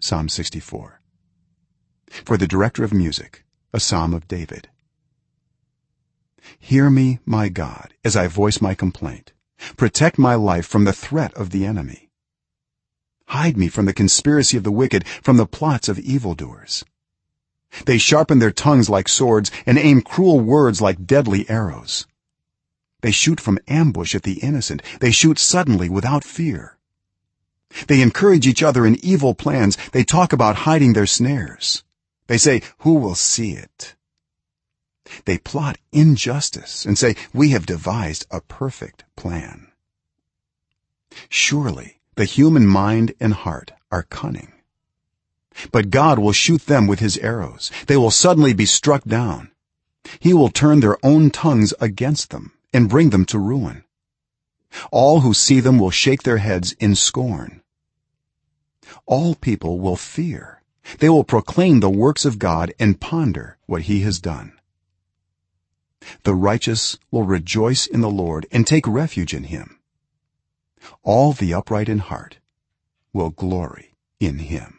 psalm 64 for the director of music a psalm of david. Hear me my god as i voice my complaint. Protect my life from the threat of the enemy. Hide me from the conspiracy of the wicked from the plots of evildoers. They sharpen their tongues like swords and aim cruel words like deadly arrows. They shoot from ambush at the innocent. They shoot suddenly without fear they encourage each other in evil plans. They talk about hiding their snares. They say who will see it? They plot injustice and say we have devised a perfect plan. Surely the human mind and heart are cunning. But god will shoot them with his arrows. They will suddenly be struck down. He will turn their own tongues against them and bring them to ruin. All who see them will shake their heads in scorn all people will fear. They will proclaim the works of god and ponder what he has done. The righteous will rejoice in the lord and take refuge in him. All the upright in heart will glory in him